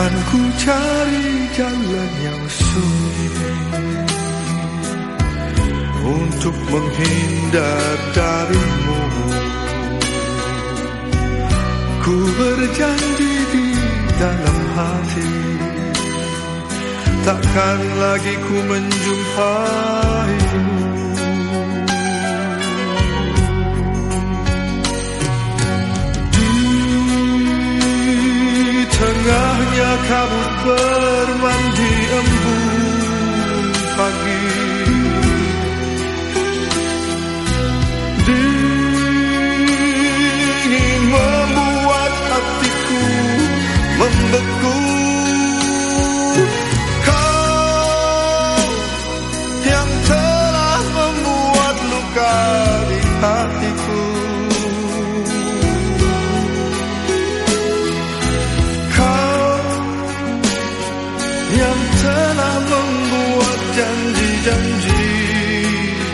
Takkan ku cari jalan yang sunyi Untuk menghindar darimu. Ku berjanji di dalam hati Takkan lagi ku menjumpaimu tengahnya kabut bermandi embun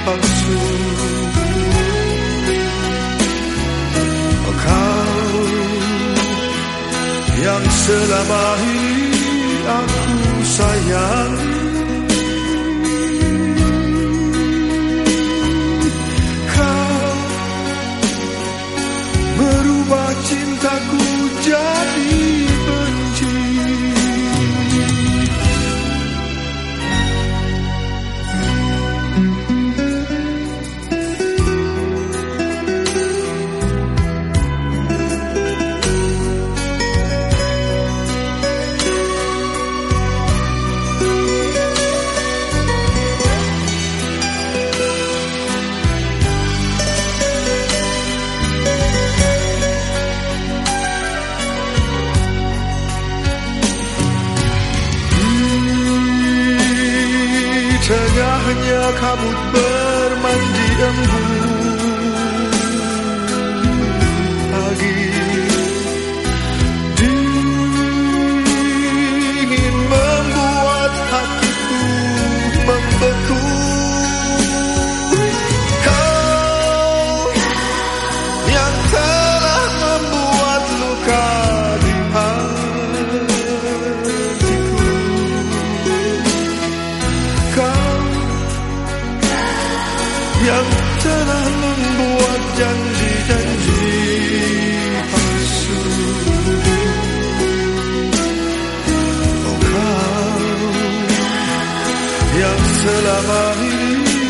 palsu Kau yang selama ini aku sayangi tengahnya kabut bermandi embun yang selama ini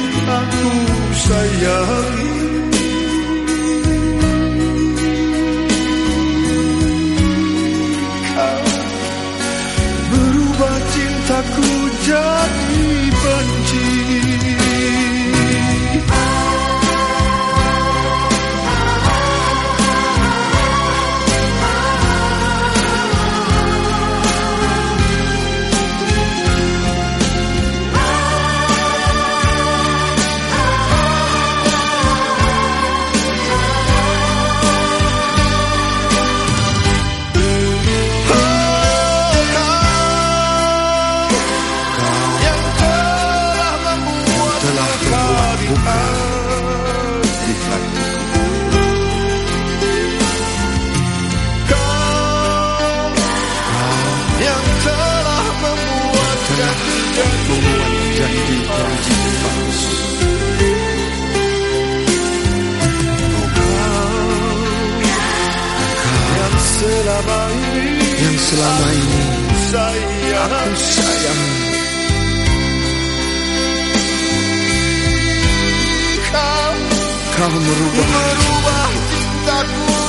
selama ini Yang selama ini sayang aku sayang. kau Kau merubah. merubah. Cintaku